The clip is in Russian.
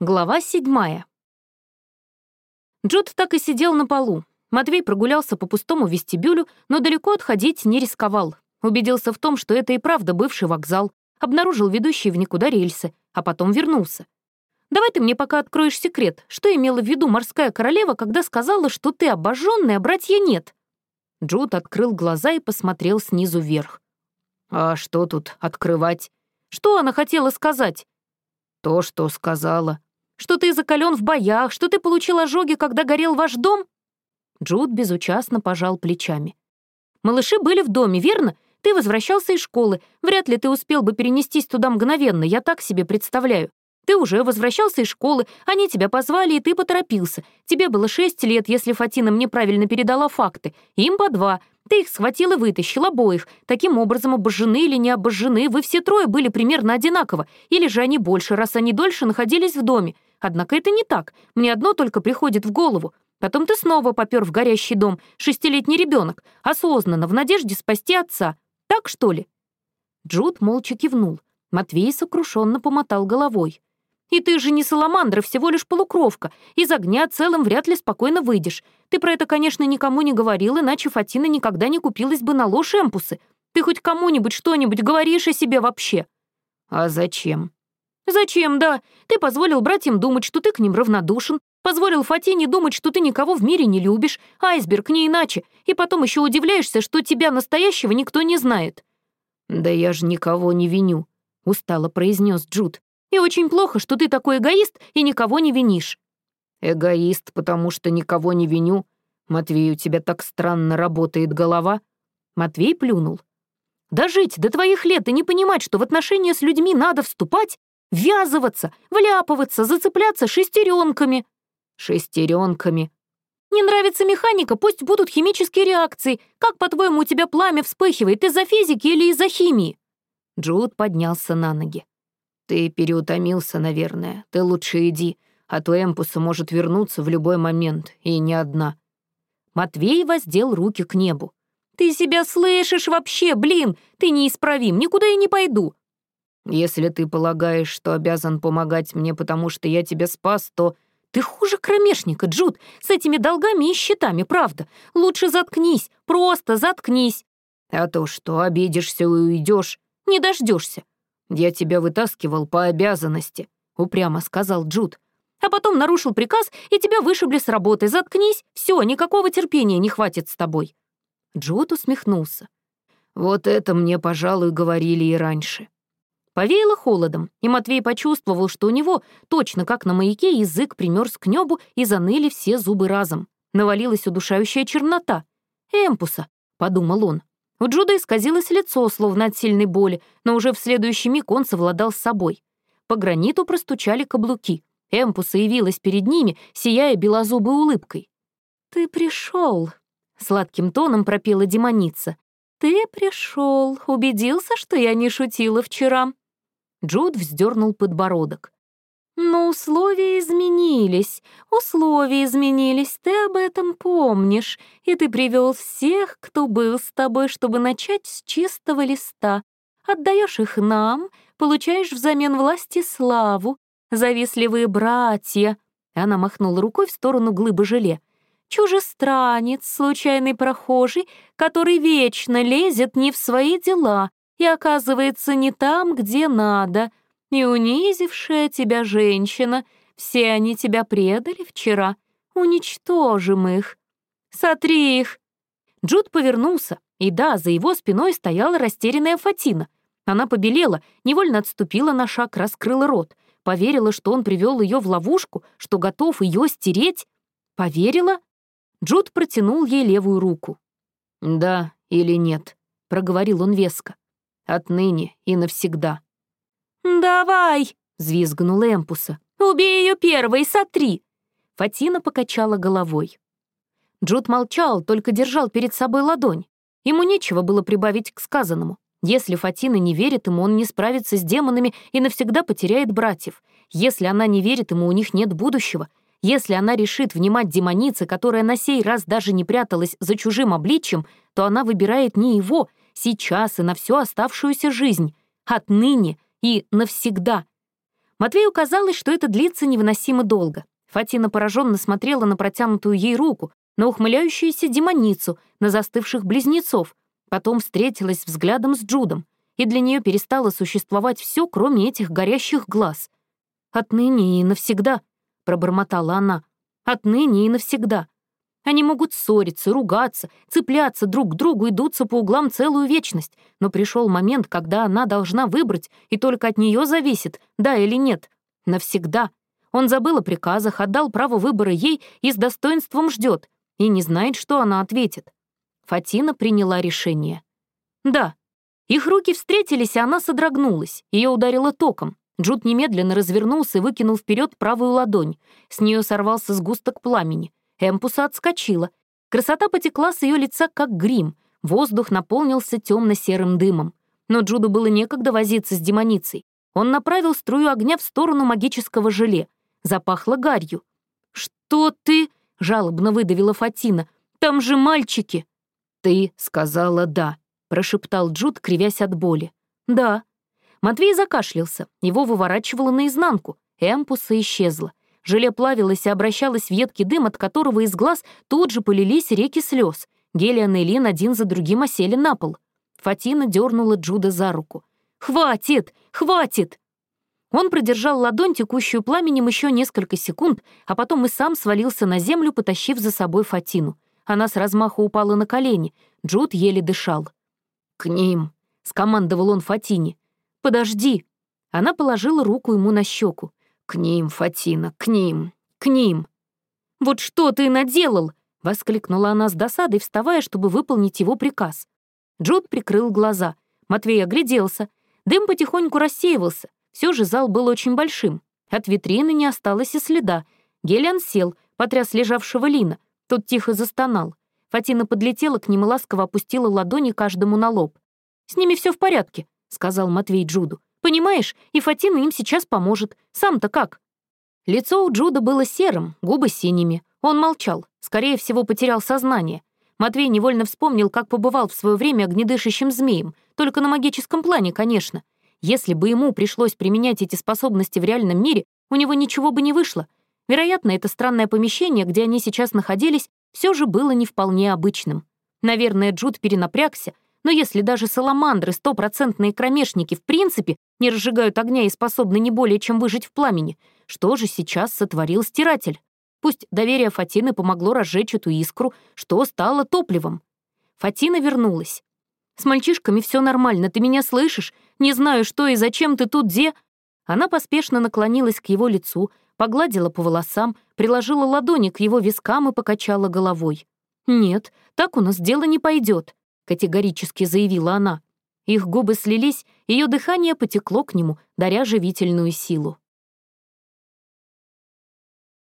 Глава седьмая. Джуд так и сидел на полу. Матвей прогулялся по пустому вестибюлю, но далеко отходить не рисковал. Убедился в том, что это и правда бывший вокзал, обнаружил ведущие в никуда рельсы, а потом вернулся. «Давай ты мне пока откроешь секрет, что имела в виду морская королева, когда сказала, что ты обожженный, а братья нет?» Джуд открыл глаза и посмотрел снизу вверх. «А что тут открывать?» «Что она хотела сказать?» «То, что сказала», что ты закален в боях, что ты получил ожоги, когда горел ваш дом?» Джуд безучастно пожал плечами. «Малыши были в доме, верно? Ты возвращался из школы. Вряд ли ты успел бы перенестись туда мгновенно, я так себе представляю. Ты уже возвращался из школы, они тебя позвали, и ты поторопился. Тебе было шесть лет, если Фатина мне правильно передала факты. Им по два. Ты их схватил и вытащил обоих. Таким образом, обожжены или не обожжены, вы все трое были примерно одинаково. Или же они больше, раз они дольше находились в доме. Однако это не так. Мне одно только приходит в голову. Потом ты снова попер в горящий дом, шестилетний ребенок, осознанно, в надежде спасти отца. Так, что ли?» Джуд молча кивнул. Матвей сокрушенно помотал головой. «И ты же не саламандра, всего лишь полукровка. Из огня целым вряд ли спокойно выйдешь. Ты про это, конечно, никому не говорил, иначе Фатина никогда не купилась бы на ложь эмпусы. Ты хоть кому-нибудь что-нибудь говоришь о себе вообще?» «А зачем?» «Зачем, да? Ты позволил братьям думать, что ты к ним равнодушен, позволил Фатине думать, что ты никого в мире не любишь, айсберг не иначе, и потом еще удивляешься, что тебя настоящего никто не знает». «Да я же никого не виню», — устало произнес Джуд. «И очень плохо, что ты такой эгоист и никого не винишь». «Эгоист, потому что никого не виню. Матвей, у тебя так странно работает голова». Матвей плюнул. «Дожить до твоих лет и не понимать, что в отношения с людьми надо вступать, Ввязываться, вляпываться, зацепляться шестеренками. Шестеренками. Не нравится механика, пусть будут химические реакции. Как, по-твоему, у тебя пламя вспыхивает, из-за физики или из-за химии?» Джуд поднялся на ноги. «Ты переутомился, наверное. Ты лучше иди, а то Эмпуса может вернуться в любой момент, и не одна». Матвей воздел руки к небу. «Ты себя слышишь вообще, блин! Ты неисправим, никуда я не пойду. Если ты полагаешь, что обязан помогать мне, потому что я тебя спас, то ты хуже кромешника, Джуд, с этими долгами и счетами, правда. Лучше заткнись, просто заткнись. А то что, обидишься и уйдешь, не дождешься. Я тебя вытаскивал по обязанности, упрямо сказал Джуд. А потом нарушил приказ, и тебя вышибли с работы. Заткнись, все, никакого терпения не хватит с тобой. Джуд усмехнулся. Вот это мне, пожалуй, говорили и раньше. Повеяло холодом, и Матвей почувствовал, что у него, точно как на маяке, язык примерз к небу и заныли все зубы разом. Навалилась удушающая чернота. «Эмпуса», — подумал он. У Джуда исказилось лицо, словно от сильной боли, но уже в следующий миг он совладал с собой. По граниту простучали каблуки. Эмпуса явилась перед ними, сияя белозубой улыбкой. «Ты пришел», — сладким тоном пропела демоница. «Ты пришел, убедился, что я не шутила вчера?» Джуд вздернул подбородок. «Но условия изменились, условия изменились, ты об этом помнишь, и ты привел всех, кто был с тобой, чтобы начать с чистого листа. Отдаешь их нам, получаешь взамен власти славу, завистливые братья». Она махнула рукой в сторону глыбы желе. «Чужестранец, случайный прохожий, который вечно лезет не в свои дела, и оказывается не там, где надо, и унизившая тебя женщина, все они тебя предали вчера, уничтожим их. Сотри их!» Джуд повернулся, и да, за его спиной стояла растерянная Фатина. Она побелела, невольно отступила на шаг, раскрыла рот, поверила, что он привел ее в ловушку, что готов ее стереть. Поверила? Джуд протянул ей левую руку. «Да или нет», — проговорил он веско отныне и навсегда. «Давай!» — взвизгнул Эмпуса. «Убей ее первой, сотри!» Фатина покачала головой. Джуд молчал, только держал перед собой ладонь. Ему нечего было прибавить к сказанному. Если Фатина не верит ему, он не справится с демонами и навсегда потеряет братьев. Если она не верит ему, у них нет будущего. Если она решит внимать демонице, которая на сей раз даже не пряталась за чужим обличьем, то она выбирает не его, сейчас и на всю оставшуюся жизнь, отныне и навсегда. Матвею казалось, что это длится невыносимо долго. Фатина пораженно смотрела на протянутую ей руку, на ухмыляющуюся демоницу, на застывших близнецов, потом встретилась взглядом с Джудом, и для нее перестало существовать все, кроме этих горящих глаз. «Отныне и навсегда», — пробормотала она, — «отныне и навсегда». Они могут ссориться, ругаться, цепляться друг к другу и дуться по углам целую вечность, но пришел момент, когда она должна выбрать, и только от нее зависит, да или нет. Навсегда. Он забыл о приказах, отдал право выбора ей и с достоинством ждет, и не знает, что она ответит. Фатина приняла решение. Да. Их руки встретились, и она содрогнулась. Ее ударило током. Джуд немедленно развернулся и выкинул вперед правую ладонь. С нее сорвался сгусток пламени. Эмпуса отскочила. Красота потекла с ее лица, как грим. Воздух наполнился темно-серым дымом. Но Джуду было некогда возиться с демоницей. Он направил струю огня в сторону магического желе. Запахло гарью. «Что ты?» — жалобно выдавила Фатина. «Там же мальчики!» «Ты сказала «да», — прошептал Джуд, кривясь от боли. «Да». Матвей закашлялся, его выворачивало наизнанку. Эмпуса исчезла. Желе плавилось и обращалось в едкий дым, от которого из глаз тут же полились реки слез. Гелиан и Лин один за другим осели на пол. Фатина дернула Джуда за руку. «Хватит! Хватит!» Он продержал ладонь, текущую пламенем, еще несколько секунд, а потом и сам свалился на землю, потащив за собой Фатину. Она с размаху упала на колени. Джуд еле дышал. «К ним!» — скомандовал он Фатине. «Подожди!» Она положила руку ему на щеку. «К ним, Фатина, к ним, к ним!» «Вот что ты наделал!» — воскликнула она с досадой, вставая, чтобы выполнить его приказ. Джуд прикрыл глаза. Матвей огляделся. Дым потихоньку рассеивался. Все же зал был очень большим. От витрины не осталось и следа. Гелиан сел, потряс лежавшего Лина. Тот тихо застонал. Фатина подлетела к ним и ласково опустила ладони каждому на лоб. «С ними все в порядке», — сказал Матвей Джуду. Понимаешь, и Фатина им сейчас поможет. Сам-то как?» Лицо у Джуда было серым, губы синими. Он молчал, скорее всего, потерял сознание. Матвей невольно вспомнил, как побывал в свое время огнедышащим змеем, только на магическом плане, конечно. Если бы ему пришлось применять эти способности в реальном мире, у него ничего бы не вышло. Вероятно, это странное помещение, где они сейчас находились, все же было не вполне обычным. Наверное, Джуд перенапрягся, но если даже саламандры, стопроцентные кромешники, в принципе, не разжигают огня и способны не более чем выжить в пламени, что же сейчас сотворил стиратель? Пусть доверие Фатины помогло разжечь эту искру, что стало топливом. Фатина вернулась. «С мальчишками все нормально, ты меня слышишь? Не знаю, что и зачем ты тут, где...» Она поспешно наклонилась к его лицу, погладила по волосам, приложила ладони к его вискам и покачала головой. «Нет, так у нас дело не пойдет категорически заявила она. Их губы слились, ее дыхание потекло к нему, даря живительную силу.